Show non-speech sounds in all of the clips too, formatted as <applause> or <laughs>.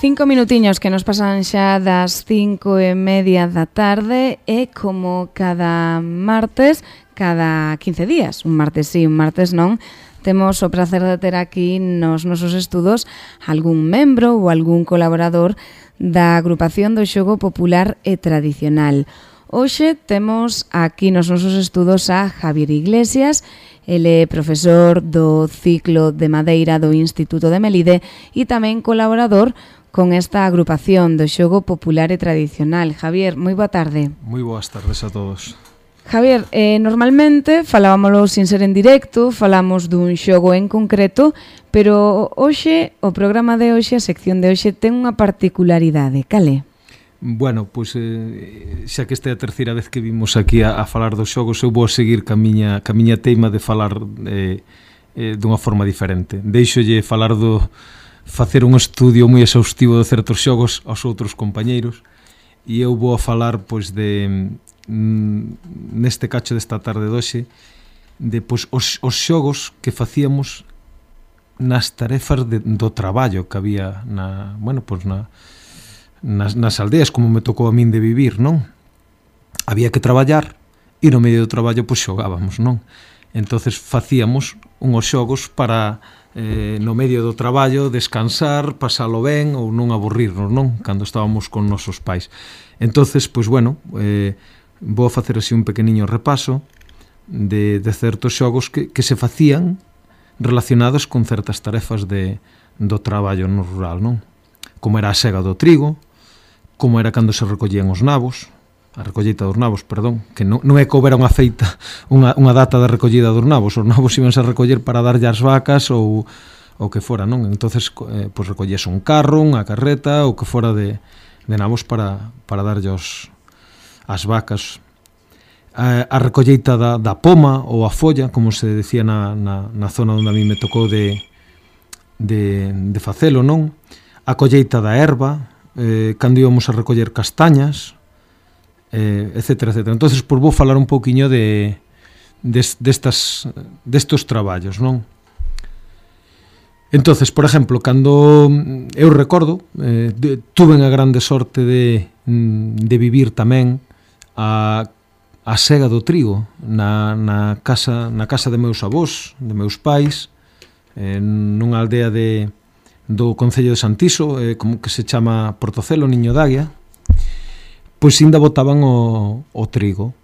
Cinco minutiños que nos pasan xa das cinco e media da tarde e como cada martes, cada 15 días, un martes sí, un martes non, temos o placer de ter aquí nos nosos estudos algún membro ou algún colaborador da agrupación do xogo popular e tradicional. Hoxe temos aquí nos nosos estudos a Javier Iglesias, ele é profesor do ciclo de madeira do Instituto de Melide e tamén colaborador con esta agrupación do xogo popular e tradicional. Javier, moi boa tarde. Moi boas tardes a todos. Javier, eh, normalmente falábamoslo sin ser en directo, falamos dun xogo en concreto, pero hoxe, o programa de hoxe, a sección de hoxe, ten unha particularidade. Cale? Bueno, pois eh, xa que esta é a terceira vez que vimos aquí a, a falar dos xogos, eu vou seguir ca miña, ca miña teima de falar eh, eh, dunha forma diferente. Deixolle falar do, facer un estudio moi exhaustivo de certos xogos aos outros compañeiros e eu vou a falar pois de mm, neste cacho desta tarde doxe de pois os, os xogos que facíamos nas tarefas de, do traballo que había na, bueno, pois na, nas, nas aldeas como me tocou a min de vivir, non? Había que traballar e no medio do traballo pois xogábamos, non? entonces facíamos unhos xogos para eh, no medio do traballo descansar, pasalo ben ou non aburrirnos, non? Cando estábamos con nosos pais. Entonces, pois bueno, eh, vou a facer así un pequeniño repaso de, de certos xogos que, que se facían relacionados con certas tarefas de, do traballo no rural, non? Como era a sega do trigo, como era cando se recollían os nabos, a recolleita dos nabos, perdón, que non, non é que houbera unha feita, unha, unha data de recollida dos nabos, os nabos iban a recoller para darlle as vacas ou o que fora, non? Entonces, eh, pois recollese un carro, unha carreta, ou que fora de, de nabos para, para darlle os, as vacas. A, a recolleita da, da poma ou a folla, como se decía na, na, na zona onde a mí me tocou de, de, de facelo, non? A colleita da erva, eh, cando íbamos a recoller castañas, eh, etcétera, etcétera. Entonces, por vou falar un pouquiño de des, destas destos traballos, non? Entonces, por exemplo, cando mm, eu recordo, eh, de, tuve a grande sorte de, mm, de vivir tamén a, a sega do trigo na, na, casa, na casa de meus avós, de meus pais, eh, nunha aldea de, do Concello de Santiso, eh, como que se chama Portocelo, Niño d'Aguia, pois ainda botaban o, o trigo.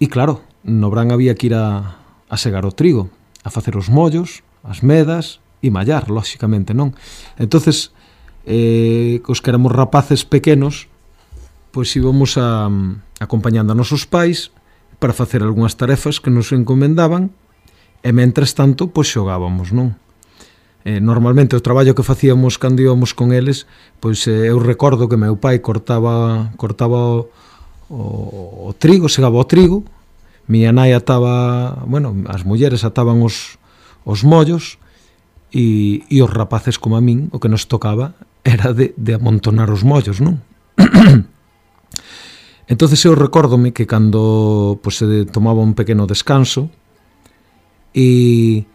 E claro, no bran había que ir a, a segar o trigo, a facer os mollos, as medas e mallar, lóxicamente, non? Entonces, eh, cos que éramos rapaces pequenos, pois íbamos a, acompañando a nosos pais para facer algunhas tarefas que nos encomendaban e mentres tanto, pois xogábamos, non? eh, normalmente o traballo que facíamos cando íbamos con eles, pois eh, eu recordo que meu pai cortaba cortaba o, o, o trigo, segaba o trigo, miña nai ataba, bueno, as mulleres ataban os, os mollos e, e os rapaces como a min, o que nos tocaba era de, de amontonar os mollos, non? <coughs> entonces eu recórdome que cando pois, se tomaba un pequeno descanso e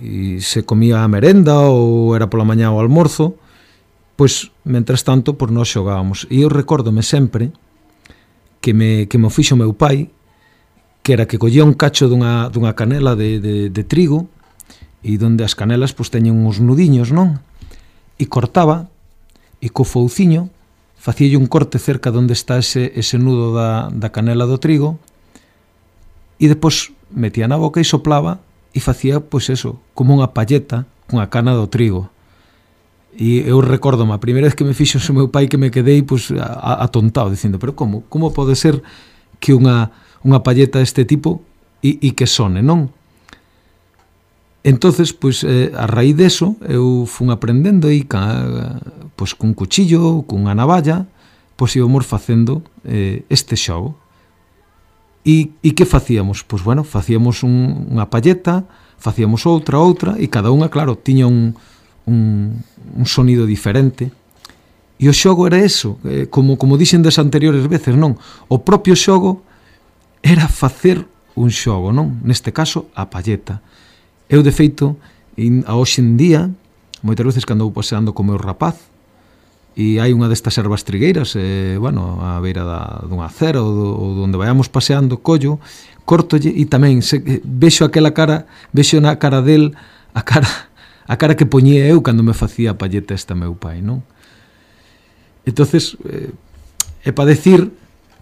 e se comía a merenda ou era pola mañá o almorzo, pois, mentras tanto, por nós xogábamos. E eu recordome sempre que me, que me fixo meu pai, que era que collía un cacho dunha, dunha canela de, de, de trigo e donde as canelas pois teñen uns nudiños, non? E cortaba e co fouciño facíalle un corte cerca donde está ese, ese nudo da, da canela do trigo e depois metía na boca e soplaba e facía, pois eso, como unha palleta cunha cana do trigo. E eu recordo a primeira vez que me fixo o meu pai que me quedei pois, atontado, dicindo, pero como? Como pode ser que unha, unha palleta deste tipo e, e que sone, non? Entonces, pois, eh, a raíz deso, eu fun aprendendo e ca, pois, cun cuchillo, cunha navalla, pois íbamos facendo eh, este xogo. E, e que facíamos? Pois bueno, facíamos un, unha palleta, facíamos outra, outra, e cada unha, claro, tiña un, un, un sonido diferente. E o xogo era eso, eh, como, como dixen das anteriores veces, non? O propio xogo era facer un xogo, non? Neste caso, a palleta. Eu, de feito, in, a hoxe en día, moitas veces cando vou paseando co meu rapaz, e hai unha destas ervas trigueiras, eh, bueno, a beira da, dun acera ou, do, ou donde vayamos paseando, collo, cortolle e tamén se, vexo aquela cara, vexo na cara del a cara a cara que poñía eu cando me facía a palleta esta meu pai, non? Entonces, eh, é para decir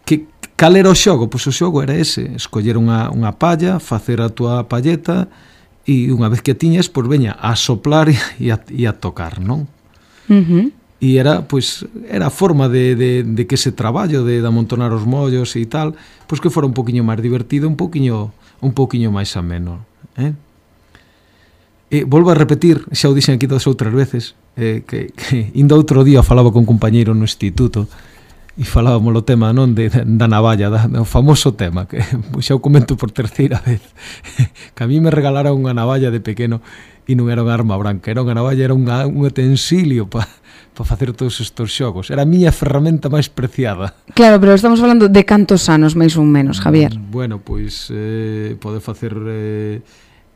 que cal era o xogo? Pois o xogo era ese, escoller unha, unha palla, facer a tua palleta e unha vez que tiñas pois veña a soplar <laughs> e a, e a tocar, non? Uh -huh e era pois era a forma de, de, de que ese traballo de, de amontonar os mollos e tal, pois que fora un poquiño máis divertido, un poquiño un poquiño máis ameno, eh? E volvo a repetir, xa o dixen aquí todas outras veces, eh, que, que indo outro día falaba con un compañeiro no instituto, e falábamos o tema non de, da navalla, da, do famoso tema que <laughs> xa o comento por terceira <laughs> vez que a mí me regalaron unha navalla de pequeno e non era unha arma branca era unha navalla, era unha, un utensilio para pa facer todos estes xogos. Era a miña ferramenta máis preciada. Claro, pero estamos falando de cantos anos máis ou menos, mm, Javier. Bueno, pois eh, pode facer eh,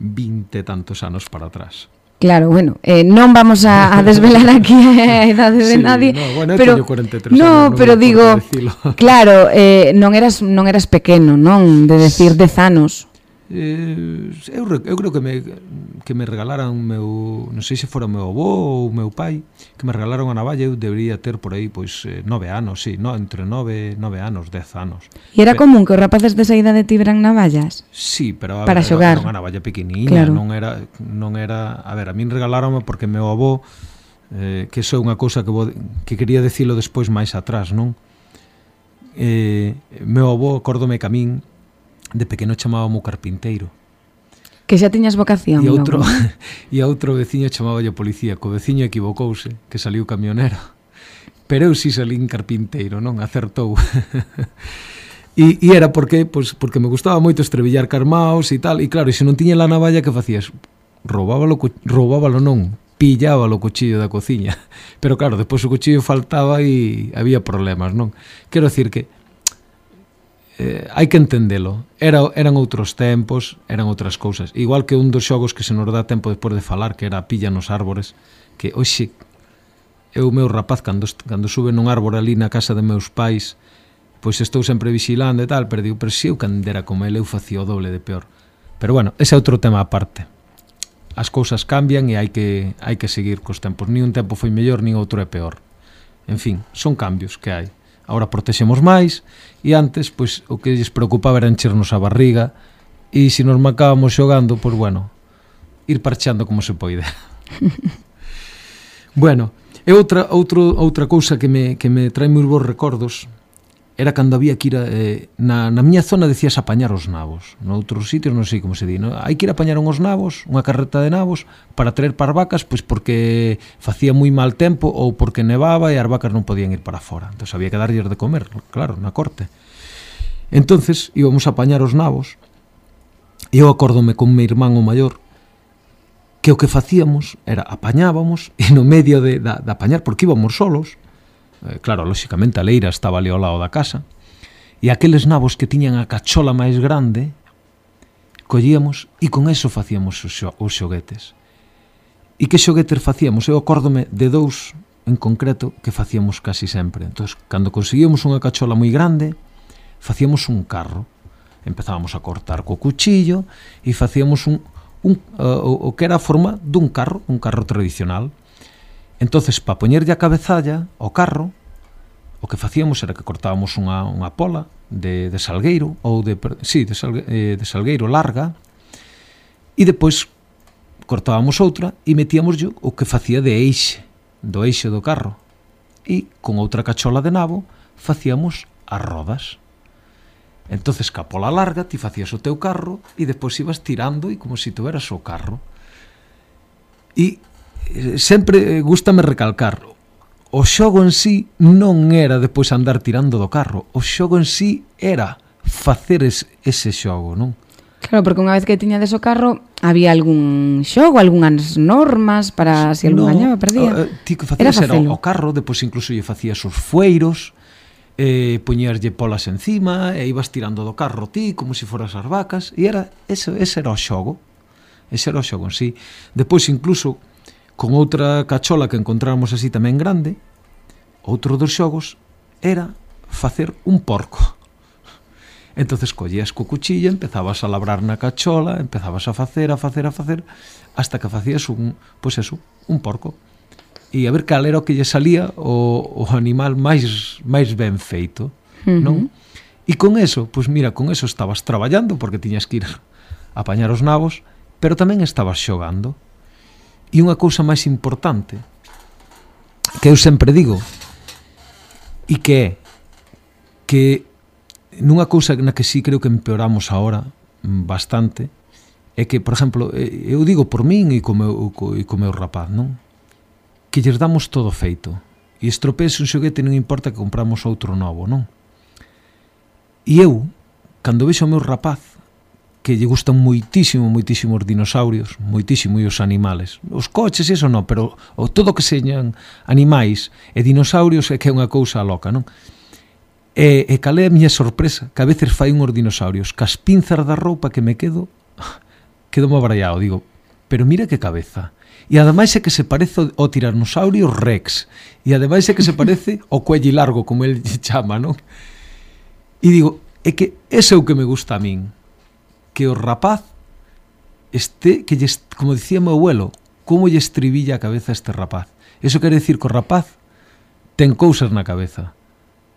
20 tantos anos para atrás. Claro, bueno, eh, non vamos a, a desvelar aquí <laughs> a idade de sí, nadie, no, bueno, pero 43 no, anos, pero digo, <laughs> claro, eh, non eras non eras pequeno, non, de decir 10 anos eh, eu, eu creo que me, que me regalaran meu, non sei se fora meu avó ou meu pai, que me regalaron a navalla, eu debería ter por aí pois eh, nove anos, sí, no, entre nove, nove anos, dez anos. E era Pe común que os rapaces de saída de tiveran navallas? Sí, pero a para ver, xogar. Era, unha navalla pequeniña, claro. non era non era, a ver, a min regalaronme porque meu avó eh, que iso é unha cousa que vou, que quería dicilo despois máis atrás, non? Eh, meu avó, acórdome que a min de pequeno chamábamo carpinteiro. Que xa tiñas vocación, E outro, <laughs> e outro veciño chamáballe policía, co veciño equivocouse, que saliu camionero. Pero eu si salín carpinteiro, non? Acertou. <laughs> E, e era porque, pois, porque me gustaba moito estrebillar carmaos e tal, e claro, e se non tiña la navalla, que facías? Roubábalo, roubábalo non, pillábalo o cuchillo da cociña. <laughs> Pero claro, despois o cuchillo faltaba e había problemas, non? Quero decir que eh, hai que entendelo. Era, eran outros tempos, eran outras cousas. Igual que un dos xogos que se nos dá tempo despois de falar, que era a pilla nos árbores, que hoxe eu meu rapaz cando, cando sube nun árbore ali na casa de meus pais, pois estou sempre vigilando e tal, pero digo, pero se eu candera como ele, eu facía o doble de peor. Pero bueno, ese é outro tema aparte. As cousas cambian e hai que hai que seguir cos tempos. Ni un tempo foi mellor, nin outro é peor. En fin, son cambios que hai. Ahora protexemos máis e antes, pois, o que lles preocupaba era enchernos a barriga e se nos macábamos xogando, pois, bueno, ir parchando como se poida. <laughs> bueno, e outra, outro, outra cousa que me, que me trae moi bons recordos era cando había que ir a, eh, na, na miña zona decías apañar os nabos. Noutros sitios non sei como se di no? hai que ir a apañar uns nabos, unha carreta de nabos para traer para as vacas pois porque facía moi mal tempo ou porque nevaba e as vacas non podían ir para fora entón había que darlles de comer, claro, na corte. Entonces íbamos a apañar os nabos e eu acórdome con meu irmán o maior que o que facíamos era apañábamos <laughs> e no medio de, da, de apañar, porque íbamos solos Eh, claro, lóxicamente a leira estaba ali ao lado da casa, e aqueles nabos que tiñan a cachola máis grande collíamos e con eso facíamos os, xo os xoguetes. E que xoguetes facíamos? Eu acórdome de dous en concreto que facíamos casi sempre. Entón, cando conseguíamos unha cachola moi grande, facíamos un carro. Empezábamos a cortar co cuchillo e facíamos un, un, uh, o, o que era a forma dun carro, un carro tradicional entonces para poñerlle a cabezalla ao carro, o que facíamos era que cortábamos unha, unha pola de, de salgueiro ou de, sí, de, salgue, eh, de salgueiro larga e depois cortábamos outra e metíamos yo o que facía de eixe, do eixe do carro. E con outra cachola de nabo facíamos as rodas. Entonces, ca pola larga, ti facías o teu carro e depois ibas tirando e como se si tuveras o carro. E sempre eh, gustame recalcar O xogo en sí non era depois andar tirando do carro. O xogo en sí era facer es, ese xogo, non? Claro, porque unha vez que tiñades o carro, había algún xogo, algunhas normas para se si algún no, gañaba, perdía. Eh, ti que facías era, era o carro, depois incluso lle facías os fueiros, eh, poñerlle polas encima e ibas tirando do carro ti como se si foras as vacas e era ese, ese era o xogo ese era o xogo en sí. Depois incluso con outra cachola que encontramos así tamén grande, outro dos xogos era facer un porco. Entonces collías co cuchilla, empezabas a labrar na cachola, empezabas a facer, a facer, a facer, hasta que facías un, pois eso, un porco. E a ver cal era o que lle salía o, o animal máis máis ben feito, uh -huh. non? E con eso, pois mira, con eso estabas traballando porque tiñas que ir a apañar os nabos, pero tamén estabas xogando. E unha cousa máis importante que eu sempre digo e que é que nunha cousa na que sí creo que empeoramos agora mm, bastante é que, por exemplo, eu digo por min e co meu, co, e co meu rapaz, non? Que lles damos todo feito. E estropeese un xoguete non importa que compramos outro novo, non? E eu, cando vexo o meu rapaz que lle gustan moitísimo, moitísimo os dinosaurios, moitísimo e os animales. Os coches, eso non, pero o todo que señan animais e dinosaurios é que é unha cousa loca, non? E, e calé a miña sorpresa, que a veces fai unhos dinosaurios, cas pinzas da roupa que me quedo, <laughs> quedo mo abraiado, digo, pero mira que cabeza. E ademais é que se parece ao tiranosaurio Rex. E ademais é que se parece <laughs> ao cuello largo, como el chama, non? E digo, é que ese é o que me gusta a min que o rapaz este, que lle, como dicía meu abuelo, como lle estribilla a cabeza este rapaz. Eso quere decir que o rapaz ten cousas na cabeza.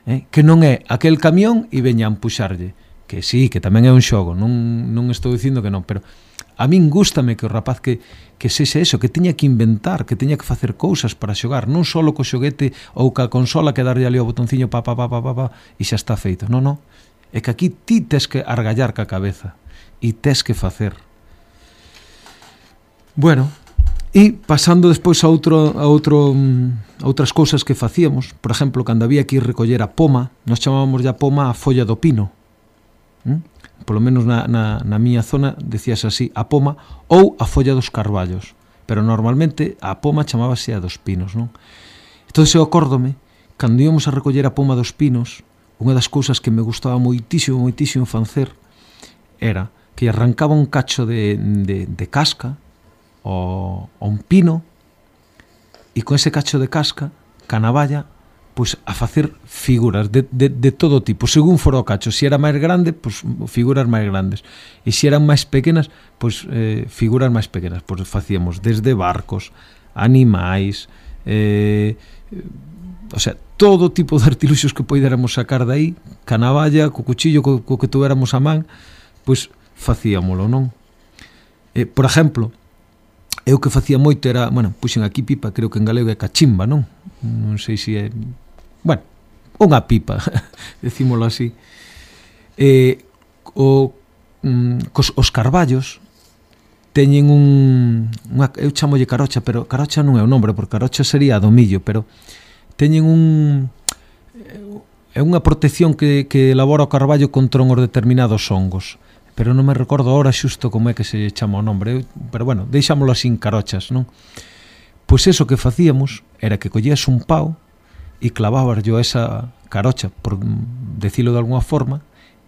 Eh? Que non é aquel camión e veñan puxarlle. Que sí, que tamén é un xogo, non, non estou dicindo que non, pero a min gustame que o rapaz que, que sexe eso, que teña que inventar, que teña que facer cousas para xogar, non só co xoguete ou ca consola que darlle ali o botonciño pa pa pa pa pa, pa e xa está feito. Non, non, é que aquí ti tes que argallar ca cabeza e tes que facer. Bueno, e pasando despois a outro a outro mm, a outras cousas que facíamos, por exemplo, cando había que ir recoller a poma, nós chamábamos ya poma a folla do pino. ¿Mm? Polo menos na, na, na miña zona decías así, a poma ou a folla dos carballos. Pero normalmente a poma chamábase a dos pinos, non? Entón, eu acórdome, cando íamos a recoller a poma dos pinos, unha das cousas que me gustaba moitísimo, moitísimo facer era que arrancaba un cacho de, de, de casca o, o, un pino e con ese cacho de casca, canavalla, pois a facer figuras de, de, de todo tipo, según fora o cacho. Se era máis grande, pois figuras máis grandes. E se eran máis pequenas, pois eh, figuras máis pequenas. Pois facíamos desde barcos, animais, eh, o sea, todo tipo de <laughs> artiluxos que poidéramos sacar dai, aí, navalla, co cuchillo, co, co que tuéramos a man, pois facíamolo, non? Eh, por exemplo, eu que facía moito era, bueno, puxen aquí pipa, creo que en galego é cachimba, non? Non sei se é, bueno, unha pipa, <laughs> decímolo así. Eh, o, mm, cos, os carballos teñen un, unha, eu chamolle carocha, pero carocha non é o nombre, porque carocha sería do millo, pero teñen un é unha protección que, que elabora o carballo contra uns determinados hongos pero non me recordo ahora xusto como é que se chama o nombre, pero bueno, deixámolo así en carochas, non? Pois eso que facíamos era que collías un pau e clavabas yo esa carocha, por decilo de alguna forma,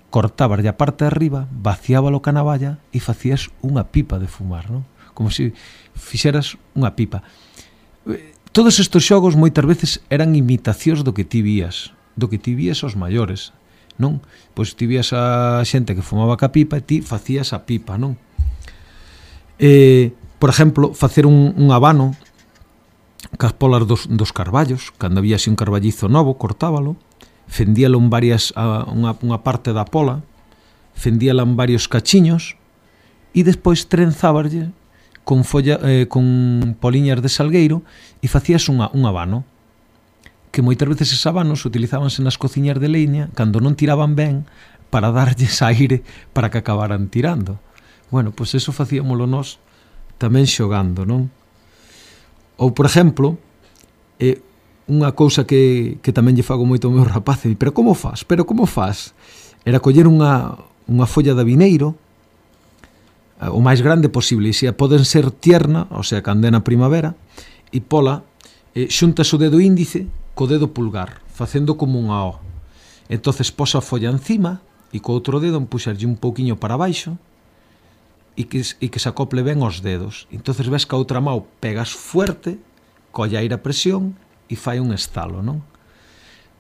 cortabas a parte de arriba, vaciábalo ca navalla e facías unha pipa de fumar, non? Como se fixeras unha pipa. Todos estes xogos moitas veces eran imitacións do que ti vías, do que ti vías os maiores, non? Pois ti vías a xente que fumaba ca pipa e ti facías a pipa, non? Eh, por exemplo, facer un, un habano cas polas dos, dos carballos, cando había así un carballizo novo, cortábalo, fendíalo en varias, a, unha, unha parte da pola, fendíala en varios cachiños e despois trenzáballe con, folla, eh, con poliñas de salgueiro e facías unha, un habano que moitas veces esas habanos utilizábanse nas cociñas de leña cando non tiraban ben para darlles <laughs> aire para que acabaran tirando. Bueno, pois eso facíamolo nós tamén xogando, non? Ou, por exemplo, eh, unha cousa que, que tamén lle fago moito ao meu rapaz, e, pero como faz? Pero como faz? Era coller unha, unha folla de vineiro, eh, o máis grande posible, e se poden ser tierna, o sea, candena primavera, e pola, eh, xuntas o dedo índice co dedo pulgar, facendo como unha O. Entonces posa a folla encima e co outro dedo empuxarlle un pouquiño para baixo e que, e que se acople ben os dedos. Entonces ves que a outra mão pegas fuerte, colla aire a presión e fai un estalo, non?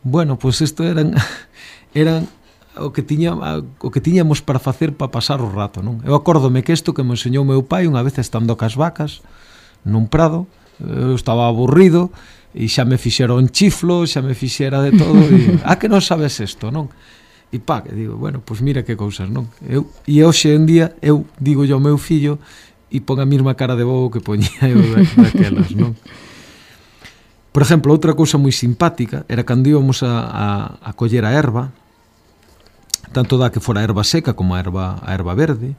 Bueno, pois pues isto eran <laughs> eran o que tiña o que tiñamos para facer para pasar o rato, non? Eu acórdome que isto que me enseñou meu pai unha vez estando cas vacas nun prado, eu estaba aburrido e xa me fixeron chiflo, xa me fixera de todo e, ah, que non sabes isto, non? E pa, que digo, bueno, pois mira que cousas, non? Eu, e hoxe en día eu digo ao meu fillo e pon a mesma cara de bobo que poñía eu da, daquelas, non? Por exemplo, outra cousa moi simpática era cando íbamos a, a, a coller a erva, tanto da que fora erva seca como a erva, a erva verde,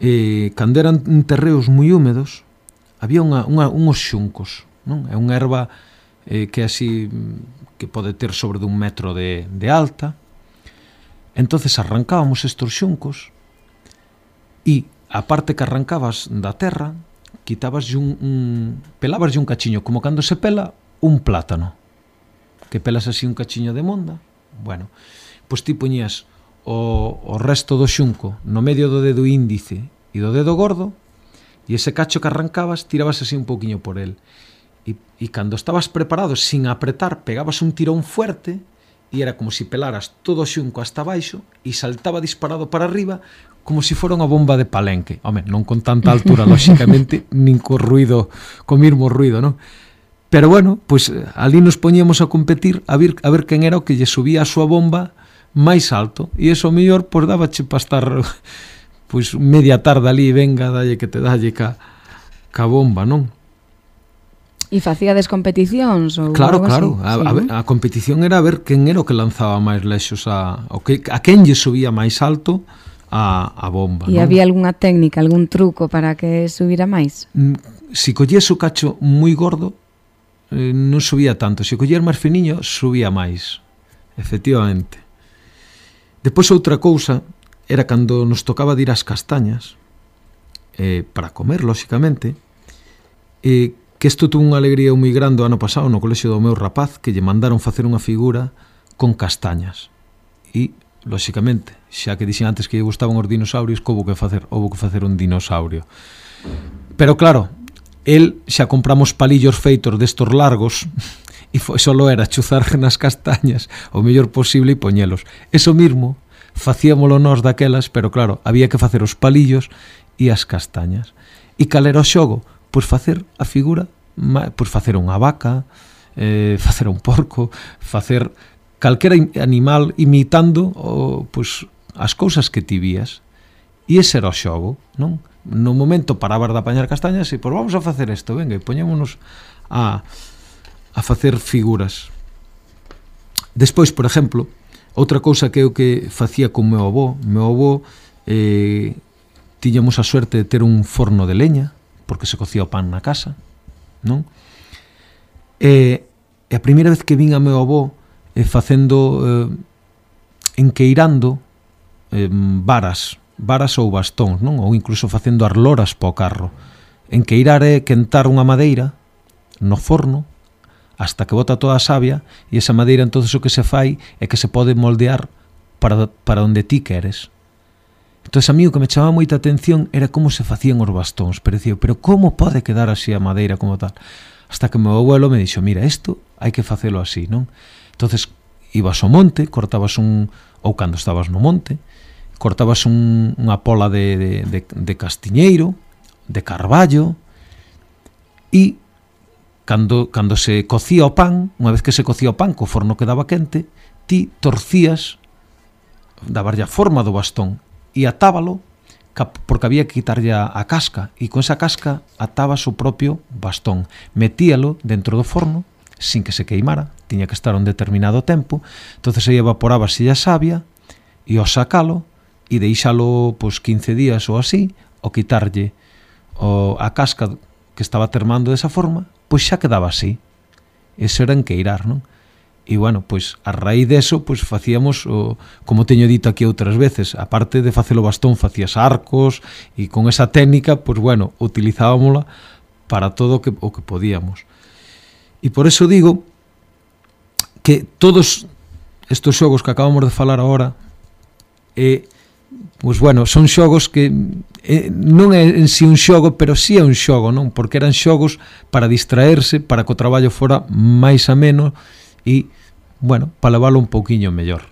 e cando eran terreos moi húmedos, había unha, unha, unhos xuncos, non? É unha erva eh, que así que pode ter sobre dun metro de, de alta. Entonces arrancábamos estos xuncos e a parte que arrancabas da terra quitabas un, un pelabas un cachiño como cando se pela un plátano que pelas así un cachiño de monda bueno, pois ti poñías o, o resto do xunco no medio do dedo índice e do dedo gordo e ese cacho que arrancabas tirabas así un pouquiño por el E, e cando estabas preparado sin apretar, pegabas un tirón fuerte e era como se si pelaras todo xunco hasta baixo e saltaba disparado para arriba como se si fora unha bomba de palenque. Home, non con tanta altura, <laughs> lóxicamente, nin co ruido, co mismo ruido, non? Pero bueno, pois pues, ali nos poñíamos a competir a ver, a ver quen era o que lle subía a súa bomba máis alto e eso mellor pois dábache para estar pois media tarde ali venga, dalle que te dalle ca, ca bomba, non? E facíades competicións? Ou claro, claro. A, sí, a, a competición era ver quen era o que lanzaba máis lexos, a, o que, a quen lle subía máis alto a, a bomba. E non? había algunha técnica, algún truco para que subira máis? Mm, si collías o cacho moi gordo, eh, non subía tanto. Se si máis finiño, subía máis. Efectivamente. Depois outra cousa era cando nos tocaba dir as castañas, eh, para comer, lóxicamente, eh, que isto tuvo unha alegría moi grande o ano pasado no colexio do meu rapaz que lle mandaron facer unha figura con castañas. E, lóxicamente, xa que dixen antes que lle gustaban os dinosaurios, que houve que facer? Houve que facer un dinosaurio. Pero claro, el xa compramos palillos feitos destos largos <laughs> e foi, solo era chuzar <laughs> nas castañas o mellor posible e poñelos. Eso mismo facíamolo nós daquelas, pero claro, había que facer os palillos e as castañas. E cal era o xogo? pois facer a figura, pois facer unha vaca, eh, <laughs> facer un porco, facer calquera animal imitando o, pois, as cousas que ti vías. E ese era o xogo, non? No momento parabas de apañar castañas e, pois, vamos a facer isto, venga, e poñémonos a, a facer figuras. Despois, por exemplo, outra cousa que eu que facía con meu avó, meu avó eh, tiñamos a suerte de ter un forno de leña, porque se cocía o pan na casa, non? E, e a primeira vez que vin a meu avó eh, facendo, eh, enqueirando eh, varas, varas ou bastóns, non? Ou incluso facendo arloras po carro. Enqueirar é quentar unha madeira no forno hasta que bota toda a savia e esa madeira entonces o que se fai é que se pode moldear para, para onde ti queres. Entón, a mí o que me chamaba moita atención era como se facían os bastóns. Parecía, pero como pode quedar así a madeira como tal? Hasta que meu abuelo me dixo, mira, isto hai que facelo así, non? entonces ibas ao monte, cortabas un... ou cando estabas no monte, cortabas un, unha pola de, de, de, de castiñeiro, de carballo, e cando, cando se cocía o pan, unha vez que se cocía o pan, co forno quedaba quente, ti torcías, dabarlle a forma do bastón, e atábalo porque había que quitarlle a casca e con esa casca ataba o propio bastón. Metíalo dentro do forno sin que se queimara, tiña que estar un determinado tempo, entonces aí evaporaba a savia e ao sacalo e deixalo pois 15 días ou así, o quitarlle o, a casca que estaba termando desa forma, pois xa quedaba así. Ese era enqueirar, non? e bueno, pois a raíz deso pois facíamos o, como teño dito aquí outras veces, aparte de facelo bastón, facías arcos e con esa técnica, pois bueno, utilizábamola para todo o que o que podíamos. E por eso digo que todos estes xogos que acabamos de falar agora eh pois bueno, son xogos que eh, non é en si un xogo, pero si sí é un xogo, non? Porque eran xogos para distraerse, para que o traballo fora máis ameno menos e, bueno, para leválo un pouquiño mellor.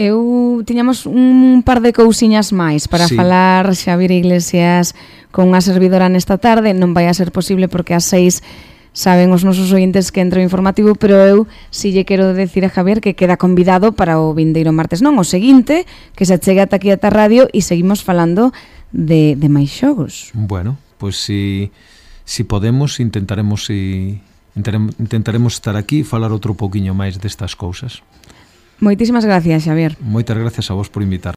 Eu tiñamos un par de cousiñas máis para sí. falar Xavier Iglesias con unha servidora nesta tarde. Non vai a ser posible porque a seis saben os nosos ointes que entro informativo, pero eu si lle quero decir a Javier que queda convidado para o vindeiro martes non, o seguinte, que se chega ata aquí ata radio e seguimos falando de, de máis xogos. Bueno, pois pues, si, si podemos intentaremos si, intentaremos estar aquí e falar outro pouquiño máis destas cousas. Moitísimas gracias, Xavier. Moitas gracias a vos por invitar.